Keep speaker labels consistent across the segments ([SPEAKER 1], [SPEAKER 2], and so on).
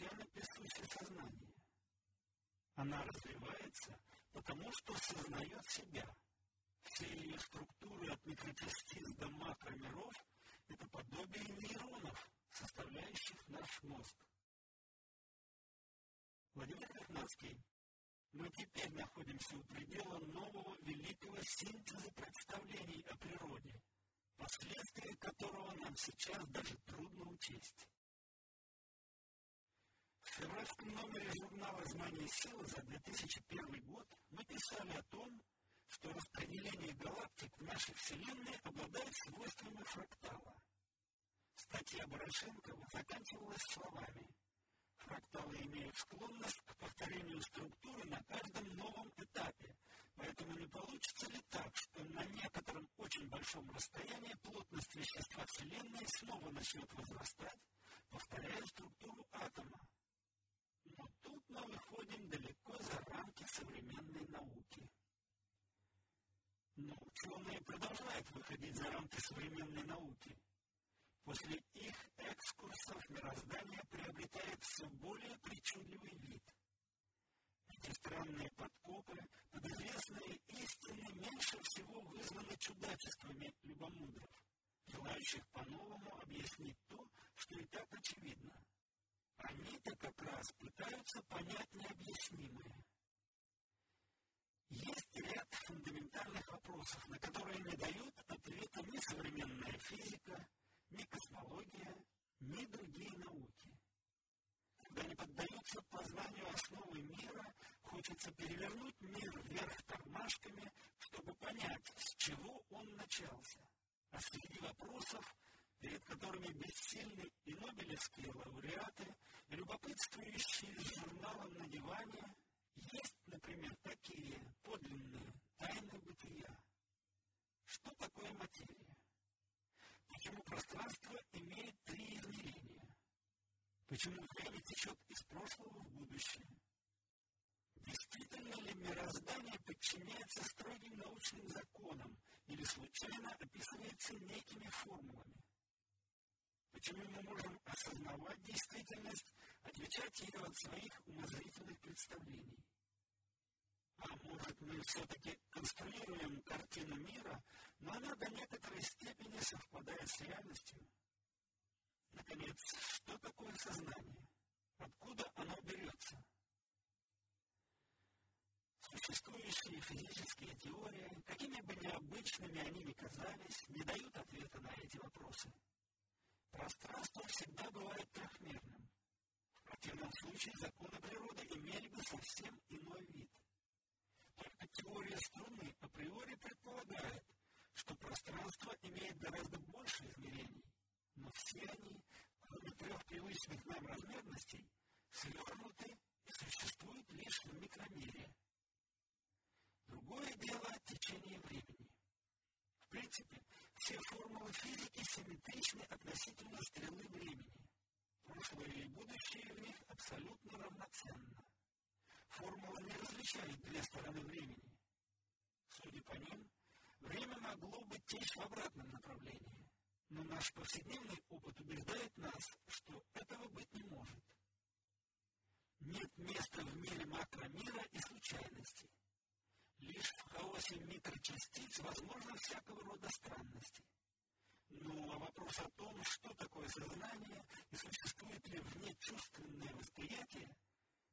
[SPEAKER 1] изначально присуще сознание. Она развивается, потому что сознает себя. Все ее структуры от микрочастиц до макромиров – это подобие нейронов, составляющих наш мозг. Владимир Вернадский. Мы теперь находимся у предела нового великого синтеза представлений о природе, последствия которого нам сейчас даже трудно учесть. Февральском номере журнала «Знание силы» за 2001 год мы писали о том, что распределение галактик в нашей Вселенной обладает свойствами фрактала. Статья Борошенкова заканчивалась словами Фракталы имеют склонность к повторению структуры на каждом новом этапе, поэтому не получится ли так, что на некотором очень большом расстоянии плотность вещества Вселенной снова начнет возрастать, повторяя структуру атома? Но тут мы выходим далеко за рамки современной науки. Но ученые продолжают выходить за рамки современной науки. После их экскурсов мироздание приобретает все более причудливый вид. Эти странные подкопы, подизвестные истины, меньше всего вызваны чудачествами любомудров, желающих по-новому объяснить то, что и так очевидно. Они-то как раз пытаются понять необъяснимое. Есть ряд фундаментальных вопросов, на которые не дают ответа ни современная физика, ни космология, ни другие науки. Когда не поддаются познанию основы мира, хочется перевернуть мир вверх тормашками, чтобы понять, с чего он начался. А среди вопросов, перед которыми бессильны и нобелевские лауреаты, любопытствующие с журналом на диване, есть, например, Такое материя? Почему пространство имеет три измерения? Почему время течет из прошлого в будущее? Действительно ли мироздание подчиняется строгим научным законам или случайно описывается некими формулами? Почему мы можем осознавать действительность, отличать ее от своих умозрительных представлений? А может, мы все-таки конструируем картину мира, но она до некоторой степени совпадает с реальностью? Наконец, что такое сознание? Откуда оно берется? Существующие физические теории, какими бы необычными они ни казались, не дают ответа на эти вопросы. Пространство всегда бывает трехмерным. В противном случае законы природы имели бы совсем иной вид. Только теория струны априори предполагает, что пространство имеет гораздо больше измерений, но все они, кроме трех привычных нам размерностей, свернуты и существуют лишь в микромере. Другое дело – течение времени. В принципе, все формулы физики симметричны относительно стрелы времени. Прошлое и будущее в них абсолютно. Формула не различает две стороны времени. Судя по ним, время могло бы течь в обратном направлении. Но наш повседневный опыт убеждает нас, что этого быть не может. Нет места в мире макромира и случайности. Лишь в хаосе микрочастиц возможны всякого рода странности. Ну, а вопрос о том, что такое сознание и существует ли внечувственное восприятие –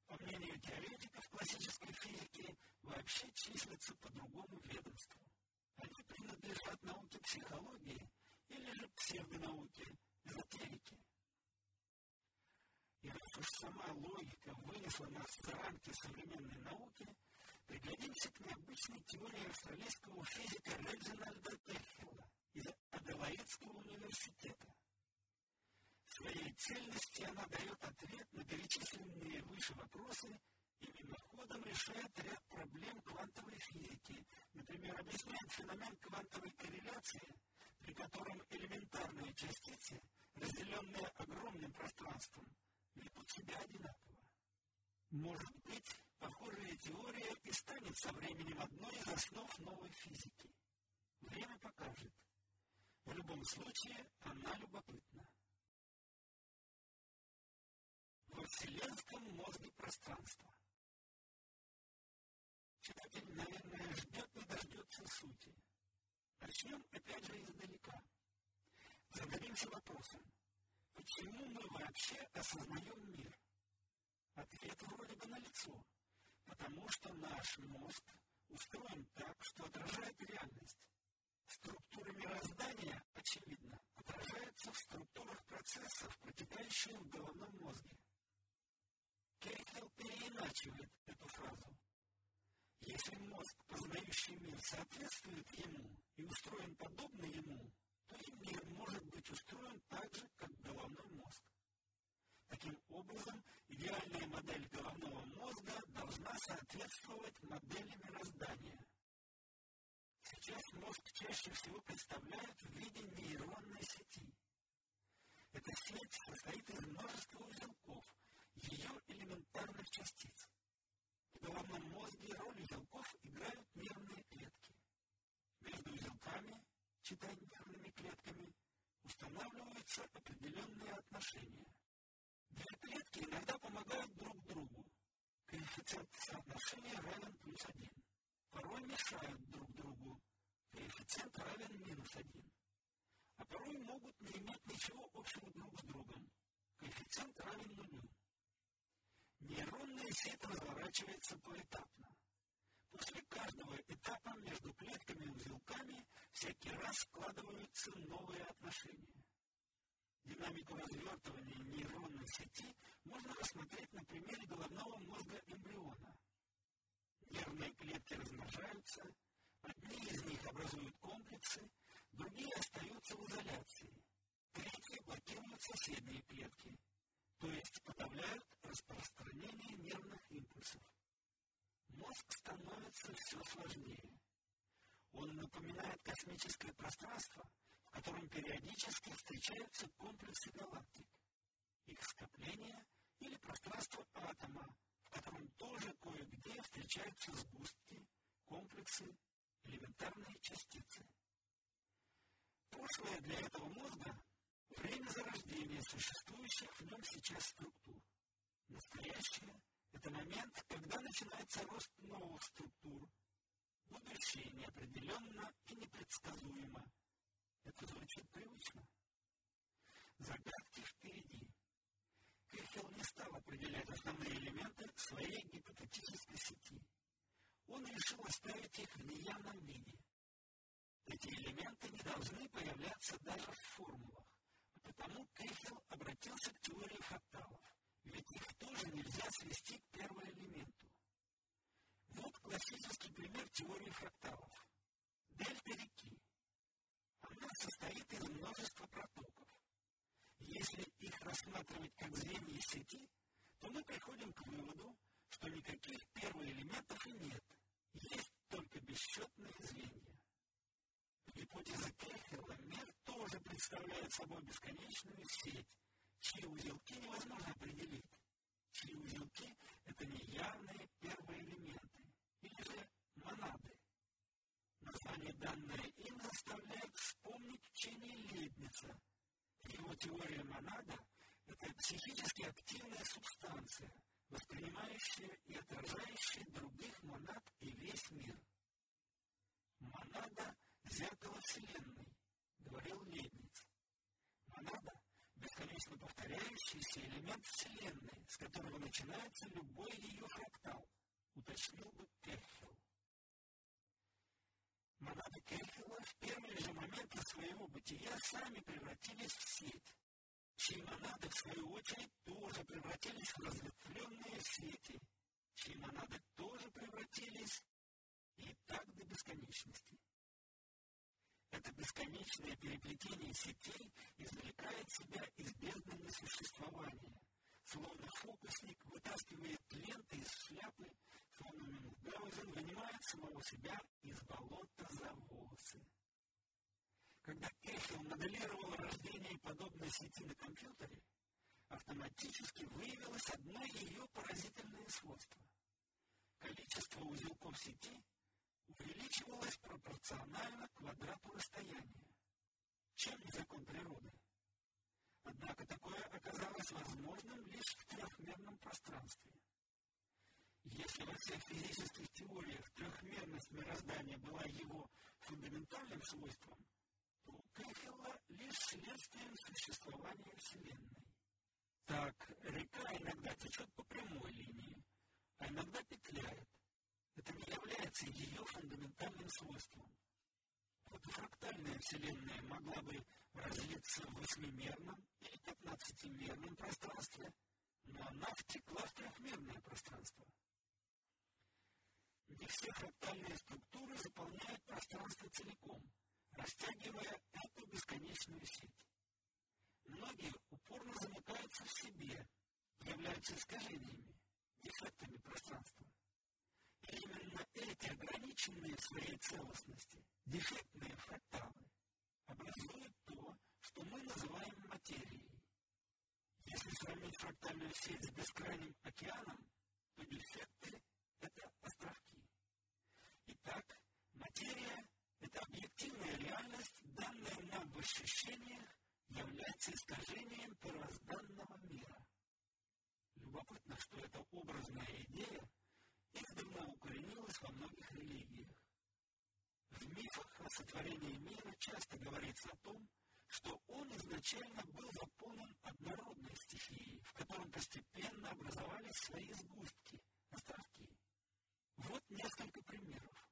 [SPEAKER 1] по мнению теоретиков классической физики, вообще числятся по другому ведомству. Они принадлежат науке психологии или же псевдонауке эзотерики. И раз уж сама логика вынесла нас за рамки современной науки, приглядимся к необычной теории австралийского физика Реджинальда Техила из Аделаидского университета своей цельности она дает ответ на перечисленные выше вопросы и мимоходом решает ряд проблем квантовой физики. Например, объясняет феномен квантовой корреляции, при котором элементарные частицы, разделенные огромным пространством, ведут себя одинаково. Может быть, похожая теория и станет со временем одной из основ новой физики. Время покажет. В любом случае, она любопытна. Вселенском мозге пространства. Читатель, наверное, ждет не дождется сути. Начнем опять же издалека. Зададимся вопросом, почему мы вообще осознаем мир? Ответ вроде бы налицо. Потому что наш мозг устроен так, что отражает реальность. Структура мироздания, очевидно, отражается в структурах процессов, протекающих в головном мозге. Кейхел переиначивает эту фразу. Если мозг, познающий мир, соответствует ему и устроен подобно ему, то и мир может быть устроен так же, как головной мозг. Таким образом, идеальная модель головного мозга должна соответствовать модели мироздания. Сейчас мозг чаще всего представляют в виде нейронной сети. Эта сеть состоит из множества узелков, ее элементарных частиц. В головном мозге роль узелков играют нервные клетки. Между узелками, читай нервными клетками, устанавливаются определенные отношения. Две клетки иногда помогают друг другу. Коэффициент соотношения равен плюс один. Порой мешают друг другу. Коэффициент равен минус один. А порой могут не иметь ничего общего друг с другом. Коэффициент равен нулю. Нейронная сеть разворачивается поэтапно. После каждого этапа между клетками и узелками всякий раз складываются новые отношения. Динамику развертывания нейронной сети можно рассмотреть на примере головного мозга эмбриона. Нервные клетки размножаются, одни из них образуют комплексы, другие остаются в изоляции, третьи блокируют соседние клетки, то есть подавляют распространение нервных импульсов. Мозг становится все сложнее. Он напоминает космическое пространство, в котором периодически встречаются комплексы галактик, их скопления или пространство атома, в котором тоже кое-где встречаются сгустки, комплексы, элементарные частицы. Прошлое для этого мозга время зарождения существующих в нем сейчас структур. Настоящее – это момент, когда начинается рост новых структур. Будущее неопределенно и непредсказуемо. Это звучит привычно. Загадки впереди. Кехел не стал определять основные элементы своей гипотетической сети. Он решил оставить их в неявном виде. Эти элементы не должны появляться даже в формулах. Потому Кейхел обратился к теории фракталов, ведь их тоже нельзя свести к первому элементу. Вот классический пример теории фракталов. Дельта реки. Она состоит из множества протоков. Если их рассматривать как звенья сети, то мы приходим к выводу, что никаких первоэлементов и нет. Есть только бесчетные звенья. Гипотеза Кейхела мир тоже представляет собой бесконечную сеть, чьи узелки невозможно определить, чьи узелки – это неявные первые элементы, или же монады. Название, данное им, заставляет вспомнить учение Лейбница. Его теория монада – это психически активная субстанция, воспринимающая и отражающая других монад и весь мир. Монада – зеркало Вселенной, повторяющийся элемент Вселенной, с которого начинается любой ее фрактал, уточнил бы Кехел. Монады Кехела в первые же моменты своего бытия сами превратились в сеть, чьи монады, в свою очередь, тоже превратились в разветвленные сети, чьи монады тоже превратились и так до бесконечности. Это бесконечное переплетение сетей извлекает себя из бездны несуществования. Словно фокусник вытаскивает ленты из шляпы, словно Мюнхгаузен вынимает самого себя из болота за волосы. Когда Кехел моделировал рождение подобной сети на компьютере, автоматически выявилось одно ее поразительное свойство. Количество узелков состояние. Чем не закон природы? Однако такое оказалось возможным лишь в трехмерном пространстве. Если во всех физических теориях трехмерность мироздания была его фундаментальным свойством, то Кэхелла лишь следствием существования Вселенной. Так, река иногда течет по прямой линии, а иногда петляет. Это не является ее фундаментальным свойством. Вот фрактальная Вселенная могла бы разлиться в восьмимерном или пятнадцатимерном пространстве, но она втекла в трехмерное пространство. Не все фрактальные структуры заполняют пространство целиком, растягивая эту бесконечную сеть. Многие упорно замыкаются в себе, являются искажениями, дефектами пространства. Эти ограниченные своей целостности, дефектные фракталы, образуют то, что мы называем материей. Если сравнить фрактальную сеть О сотворении мира часто говорится о том, что он изначально был заполнен однородной стихией, в котором постепенно образовались свои сгустки, островки. Вот несколько примеров.